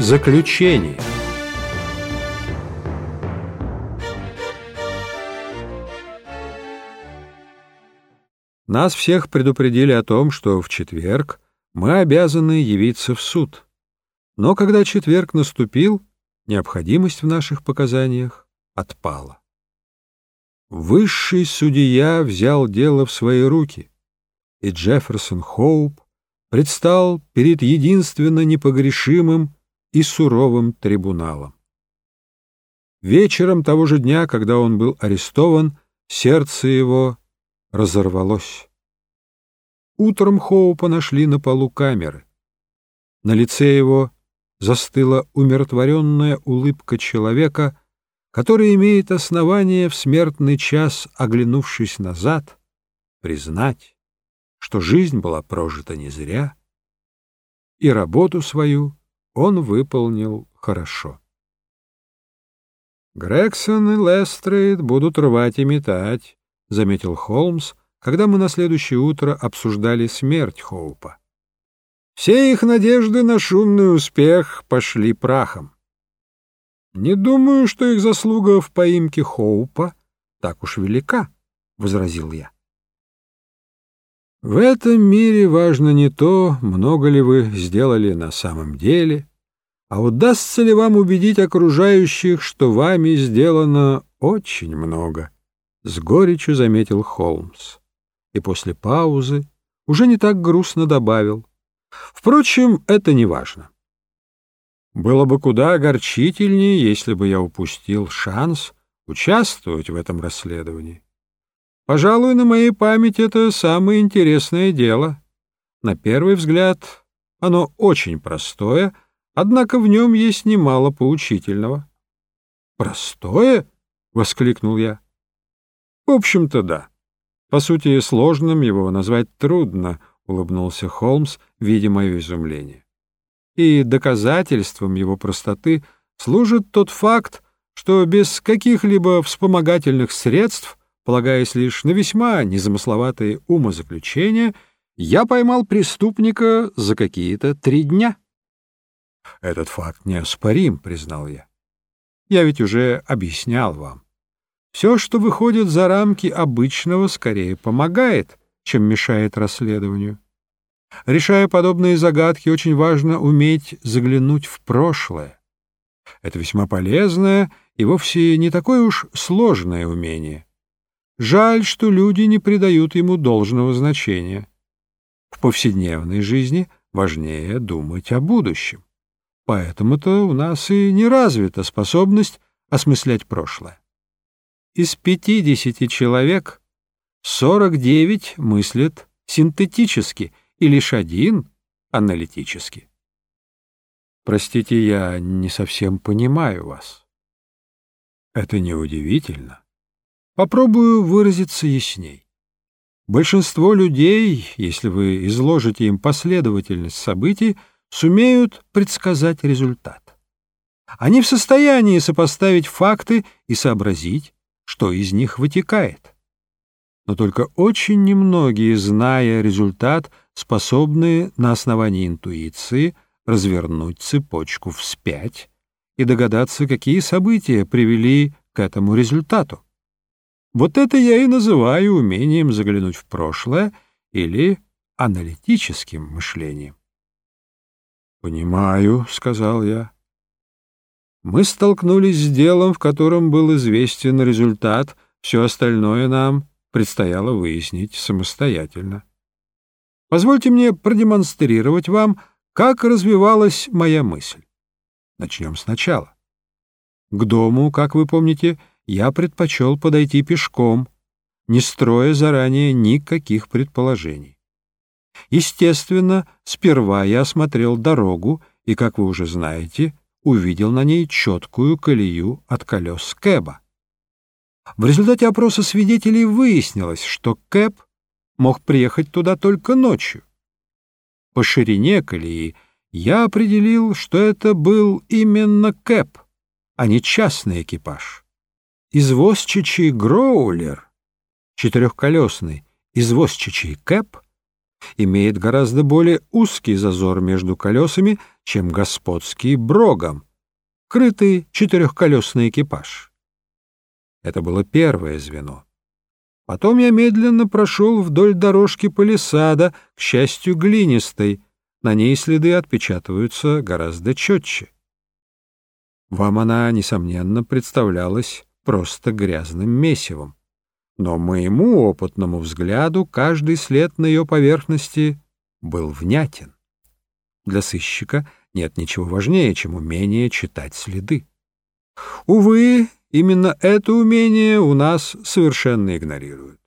Заключение Нас всех предупредили о том, что в четверг мы обязаны явиться в суд. Но когда четверг наступил, необходимость в наших показаниях отпала. Высший судья взял дело в свои руки, и Джефферсон Хоуп предстал перед единственно непогрешимым и суровым трибуналом. Вечером того же дня, когда он был арестован, сердце его разорвалось. Утром Хоупа нашли на полу камеры. На лице его застыла умиротворенная улыбка человека, который имеет основание в смертный час, оглянувшись назад, признать, что жизнь была прожита не зря, и работу свою он выполнил хорошо. «Грегсон и Лестрейд будут рвать и метать», — заметил Холмс, когда мы на следующее утро обсуждали смерть Хоупа. Все их надежды на шумный успех пошли прахом. «Не думаю, что их заслуга в поимке Хоупа так уж велика», — возразил я. В этом мире важно не то, много ли вы сделали на самом деле, а удастся ли вам убедить окружающих, что вами сделано очень много, — с горечью заметил Холмс. И после паузы уже не так грустно добавил. Впрочем, это не важно. Было бы куда огорчительнее, если бы я упустил шанс участвовать в этом расследовании. Пожалуй, на моей памяти это самое интересное дело. На первый взгляд оно очень простое, однако в нем есть немало поучительного. «Простое?» — воскликнул я. «В общем-то, да. По сути, сложным его назвать трудно», — улыбнулся Холмс, видя мое изумление. И доказательством его простоты служит тот факт, что без каких-либо вспомогательных средств, полагаясь лишь на весьма незамысловатые умозаключения, я поймал преступника за какие-то три дня. Этот факт неоспорим, признал я. Я ведь уже объяснял вам. Все, что выходит за рамки обычного, скорее помогает, чем мешает расследованию. Решая подобные загадки, очень важно уметь заглянуть в прошлое. Это весьма полезное и вовсе не такое уж сложное умение. Жаль, что люди не придают ему должного значения. В повседневной жизни важнее думать о будущем. Поэтому-то у нас и не развита способность осмыслять прошлое. Из пятидесяти человек сорок девять мыслят синтетически — и лишь один аналитически. Простите, я не совсем понимаю вас. Это неудивительно. Попробую выразиться ясней. Большинство людей, если вы изложите им последовательность событий, сумеют предсказать результат. Они в состоянии сопоставить факты и сообразить, что из них вытекает. Но только очень немногие, зная результат, способные на основании интуиции развернуть цепочку вспять и догадаться, какие события привели к этому результату. Вот это я и называю умением заглянуть в прошлое или аналитическим мышлением. «Понимаю», — сказал я. Мы столкнулись с делом, в котором был известен результат, все остальное нам предстояло выяснить самостоятельно. Позвольте мне продемонстрировать вам, как развивалась моя мысль. Начнем сначала. К дому, как вы помните, я предпочел подойти пешком, не строя заранее никаких предположений. Естественно, сперва я осмотрел дорогу и, как вы уже знаете, увидел на ней четкую колею от колес Кэба. В результате опроса свидетелей выяснилось, что Кэб мог приехать туда только ночью. По ширине колеи я определил, что это был именно Кэп, а не частный экипаж. Извозчичий Гроулер, четырехколесный извозчичий Кэп, имеет гораздо более узкий зазор между колесами, чем господский брогом, крытый четырехколесный экипаж. Это было первое звено. Потом я медленно прошел вдоль дорожки палисада, к счастью, глинистой. На ней следы отпечатываются гораздо четче. Вам она, несомненно, представлялась просто грязным месивом. Но моему опытному взгляду каждый след на ее поверхности был внятен. Для сыщика нет ничего важнее, чем умение читать следы. Увы, именно это умение у нас совершенно игнорируют.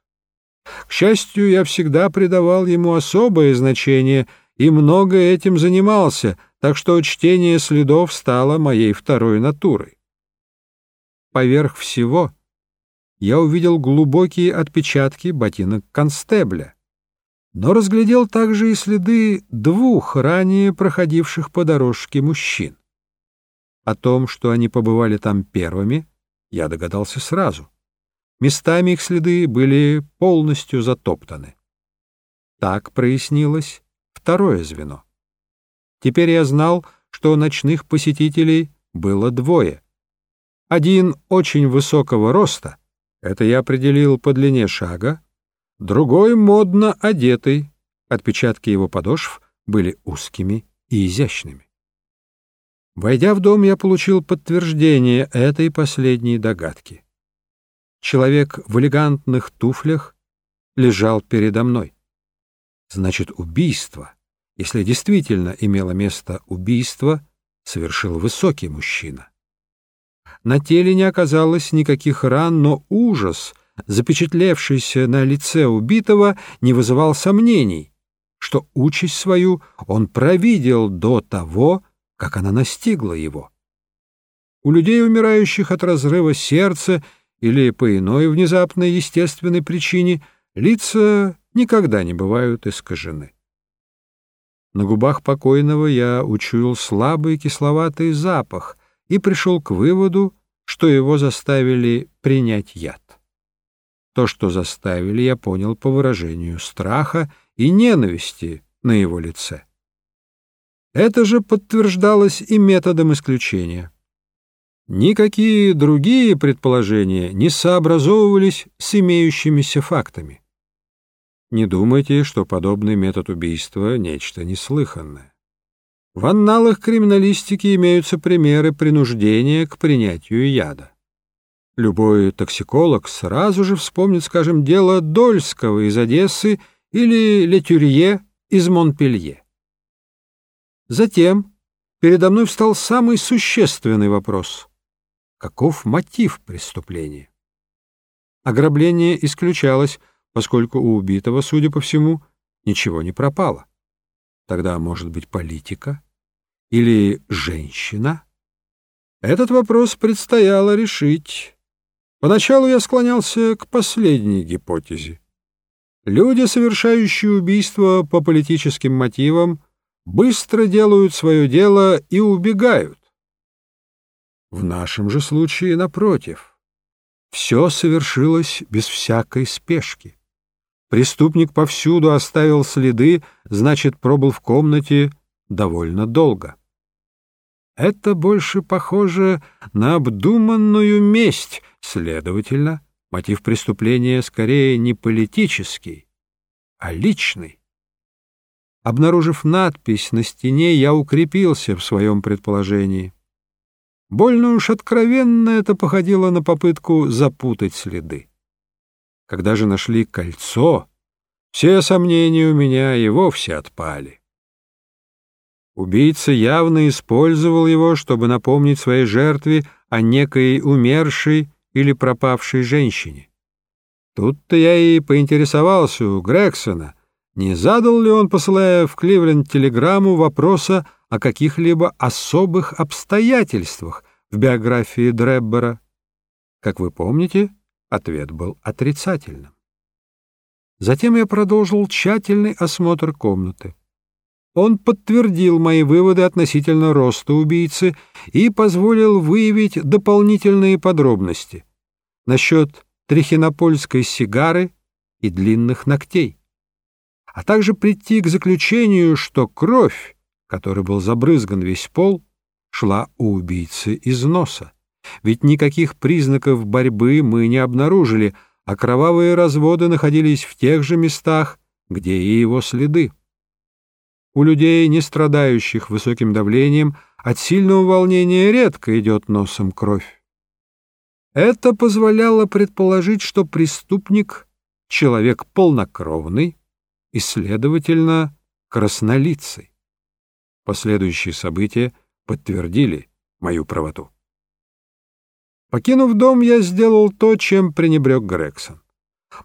К счастью, я всегда придавал ему особое значение и много этим занимался, так что чтение следов стало моей второй натурой. Поверх всего я увидел глубокие отпечатки ботинок констебля, но разглядел также и следы двух ранее проходивших по дорожке мужчин. О том, что они побывали там первыми, я догадался сразу. Местами их следы были полностью затоптаны. Так прояснилось второе звено. Теперь я знал, что ночных посетителей было двое. Один очень высокого роста, это я определил по длине шага, другой модно одетый, отпечатки его подошв были узкими и изящными. Войдя в дом, я получил подтверждение этой последней догадки. Человек в элегантных туфлях лежал передо мной. Значит, убийство если действительно имело место убийство, совершил высокий мужчина. На теле не оказалось никаких ран, но ужас, запечатлевшийся на лице убитого, не вызывал сомнений, что участь свою он провидел до того, как она настигла его. У людей, умирающих от разрыва сердца или по иной внезапной естественной причине, лица никогда не бывают искажены. На губах покойного я учуял слабый кисловатый запах и пришел к выводу, что его заставили принять яд. То, что заставили, я понял по выражению страха и ненависти на его лице. Это же подтверждалось и методом исключения. Никакие другие предположения не сообразовывались с имеющимися фактами. Не думайте, что подобный метод убийства — нечто неслыханное. В анналах криминалистики имеются примеры принуждения к принятию яда. Любой токсиколог сразу же вспомнит, скажем, дело Дольского из Одессы или Летюрье из Монпелье. Затем передо мной встал самый существенный вопрос. Каков мотив преступления? Ограбление исключалось — поскольку у убитого, судя по всему, ничего не пропало. Тогда, может быть, политика или женщина? Этот вопрос предстояло решить. Поначалу я склонялся к последней гипотезе. Люди, совершающие убийство по политическим мотивам, быстро делают свое дело и убегают. В нашем же случае, напротив, все совершилось без всякой спешки. Преступник повсюду оставил следы, значит, пробыл в комнате довольно долго. Это больше похоже на обдуманную месть, следовательно, мотив преступления скорее не политический, а личный. Обнаружив надпись на стене, я укрепился в своем предположении. Больно уж откровенно это походило на попытку запутать следы. Когда же нашли кольцо, все сомнения у меня и вовсе отпали. Убийца явно использовал его, чтобы напомнить своей жертве о некой умершей или пропавшей женщине. Тут-то я и поинтересовался у Грексона, не задал ли он, посылая в Кливленд телеграмму, вопроса о каких-либо особых обстоятельствах в биографии Дреббера. Как вы помните, Ответ был отрицательным. Затем я продолжил тщательный осмотр комнаты. Он подтвердил мои выводы относительно роста убийцы и позволил выявить дополнительные подробности насчет трихинопольской сигары и длинных ногтей. а также прийти к заключению, что кровь, которой был забрызган весь пол, шла у убийцы из носа. Ведь никаких признаков борьбы мы не обнаружили, а кровавые разводы находились в тех же местах, где и его следы. У людей, не страдающих высоким давлением, от сильного волнения редко идет носом кровь. Это позволяло предположить, что преступник — человек полнокровный и, следовательно, краснолицый. Последующие события подтвердили мою правоту. Покинув дом, я сделал то, чем пренебрег Грегсон.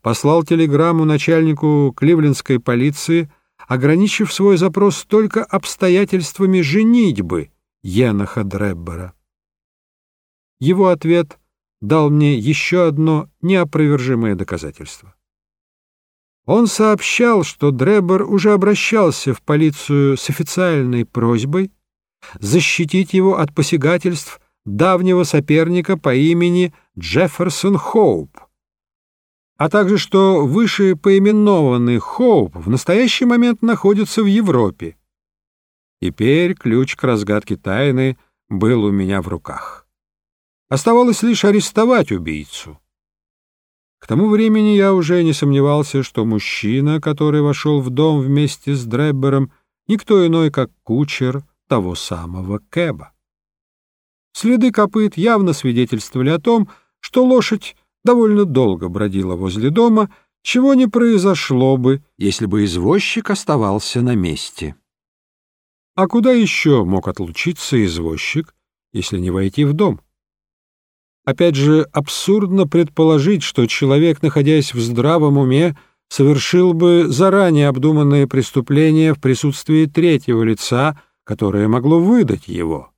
Послал телеграмму начальнику кливлендской полиции, ограничив свой запрос только обстоятельствами женитьбы Еноха Дреббера. Его ответ дал мне еще одно неопровержимое доказательство. Он сообщал, что Дреббер уже обращался в полицию с официальной просьбой защитить его от посягательств давнего соперника по имени Джефферсон Хоуп, а также что выше поименованный Хоуп в настоящий момент находится в Европе. Теперь ключ к разгадке тайны был у меня в руках. Оставалось лишь арестовать убийцу. К тому времени я уже не сомневался, что мужчина, который вошел в дом вместе с Дреббером, никто иной, как кучер того самого Кэба. Следы копыт явно свидетельствовали о том, что лошадь довольно долго бродила возле дома, чего не произошло бы, если бы извозчик оставался на месте. А куда еще мог отлучиться извозчик, если не войти в дом? Опять же, абсурдно предположить, что человек, находясь в здравом уме, совершил бы заранее обдуманное преступление в присутствии третьего лица, которое могло выдать его.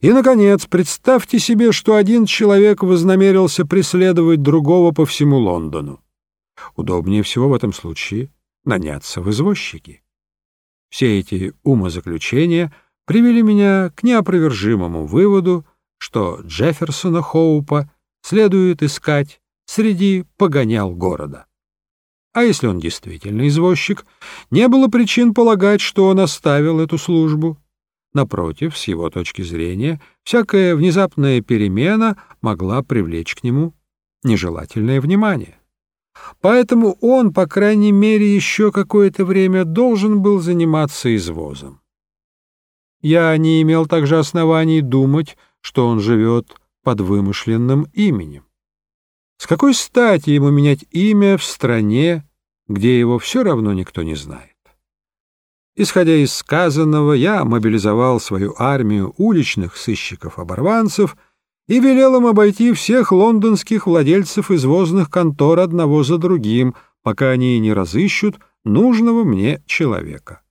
И, наконец, представьте себе, что один человек вознамерился преследовать другого по всему Лондону. Удобнее всего в этом случае наняться в извозчики. Все эти умозаключения привели меня к неопровержимому выводу, что Джефферсона Хоупа следует искать среди погонял города. А если он действительно извозчик, не было причин полагать, что он оставил эту службу. Напротив, с его точки зрения, всякая внезапная перемена могла привлечь к нему нежелательное внимание. Поэтому он, по крайней мере, еще какое-то время должен был заниматься извозом. Я не имел также оснований думать, что он живет под вымышленным именем. С какой стати ему менять имя в стране, где его все равно никто не знает? Исходя из сказанного, я мобилизовал свою армию уличных сыщиков-оборванцев и велел им обойти всех лондонских владельцев извозных контор одного за другим, пока они не разыщут нужного мне человека.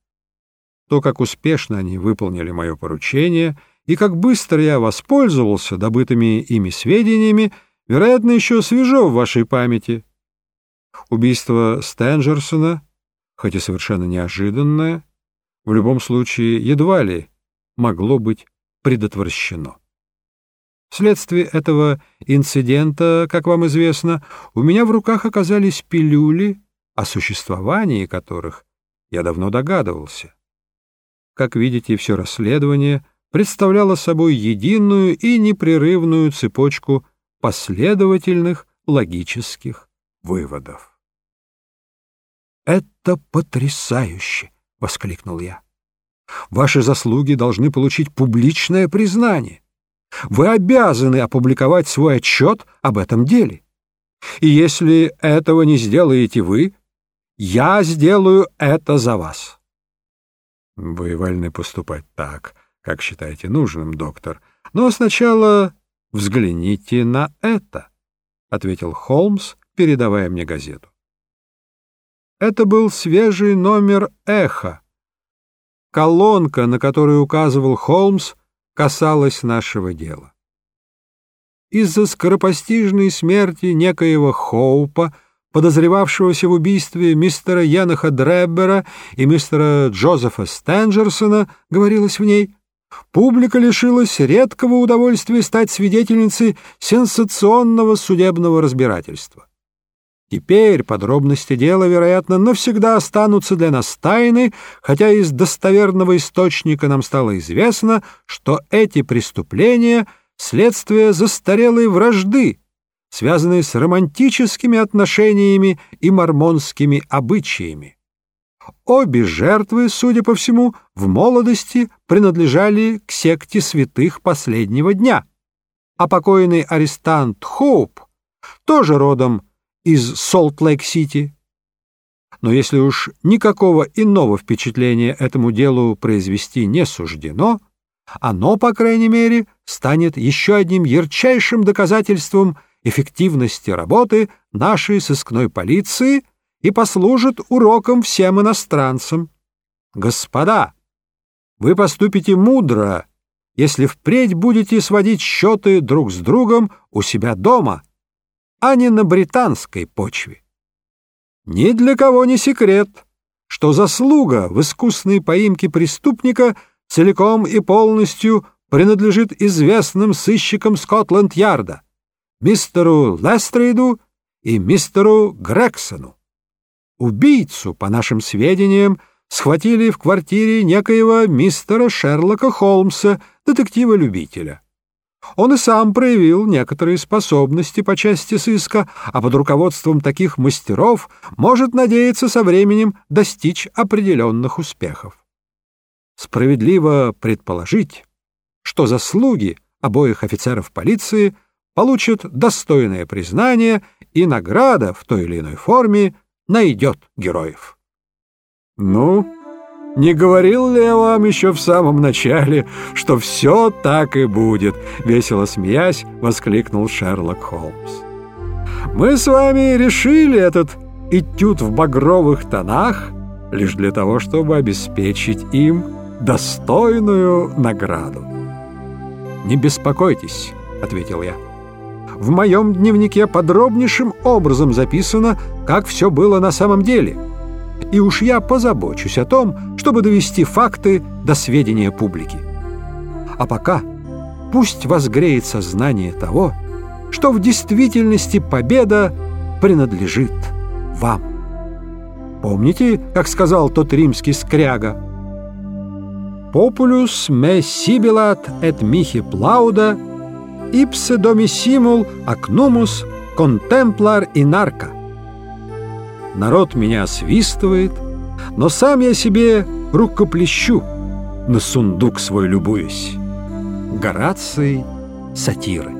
То, как успешно они выполнили мое поручение и как быстро я воспользовался добытыми ими сведениями, вероятно, еще свежо в вашей памяти. Убийство Стенджерсона, хоть и совершенно неожиданное, в любом случае едва ли могло быть предотвращено. Вследствие этого инцидента, как вам известно, у меня в руках оказались пилюли, о существовании которых я давно догадывался. Как видите, все расследование представляло собой единую и непрерывную цепочку последовательных логических выводов. «Это потрясающе!» — воскликнул я. «Ваши заслуги должны получить публичное признание. Вы обязаны опубликовать свой отчет об этом деле. И если этого не сделаете вы, я сделаю это за вас». «Вы вольны поступать так, как считаете нужным, доктор. Но сначала взгляните на это», — ответил Холмс, передавая мне газету. Это был свежий номер «Эхо». Колонка, на которую указывал Холмс, касалась нашего дела. Из-за скоропостижной смерти некоего Хоупа, подозревавшегося в убийстве мистера Янаха Дреббера и мистера Джозефа Стенджерсона, говорилось в ней, публика лишилась редкого удовольствия стать свидетельницей сенсационного судебного разбирательства. Теперь подробности дела, вероятно, навсегда останутся для нас тайны, хотя из достоверного источника нам стало известно, что эти преступления — следствие застарелой вражды, связанной с романтическими отношениями и мормонскими обычаями. Обе жертвы, судя по всему, в молодости принадлежали к секте святых последнего дня, а покойный арестант Хоуп тоже родом из Солт-Лейк-Сити. Но если уж никакого иного впечатления этому делу произвести не суждено, оно, по крайней мере, станет еще одним ярчайшим доказательством эффективности работы нашей сыскной полиции и послужит уроком всем иностранцам. Господа, вы поступите мудро, если впредь будете сводить счеты друг с другом у себя дома — а не на британской почве. Ни для кого не секрет, что заслуга в искусной поимке преступника целиком и полностью принадлежит известным сыщикам Скотланд-Ярда, мистеру Лестрейду и мистеру Грексону. Убийцу, по нашим сведениям, схватили в квартире некоего мистера Шерлока Холмса, детектива-любителя. Он и сам проявил некоторые способности по части сыска, а под руководством таких мастеров может надеяться со временем достичь определенных успехов. Справедливо предположить, что заслуги обоих офицеров полиции получат достойное признание, и награда в той или иной форме найдет героев. Ну, не говорил ли я вам еще в самом начале, что все так и будет?» — весело смеясь, воскликнул Шерлок Холмс. «Мы с вами решили этот этюд в багровых тонах лишь для того, чтобы обеспечить им достойную награду». «Не беспокойтесь», — ответил я. «В моем дневнике подробнейшим образом записано, как все было на самом деле» и уж я позабочусь о том, чтобы довести факты до сведения публики. А пока пусть возгреет сознание того, что в действительности победа принадлежит вам. Помните, как сказал тот римский скряга? «Популюс me sibilat et mihi plauda, ipse domissimul acnumus contemplar inarca» народ меня освистывает, но сам я себе рукоплещу, на сундук свой любуюсь. Гораций сатиры.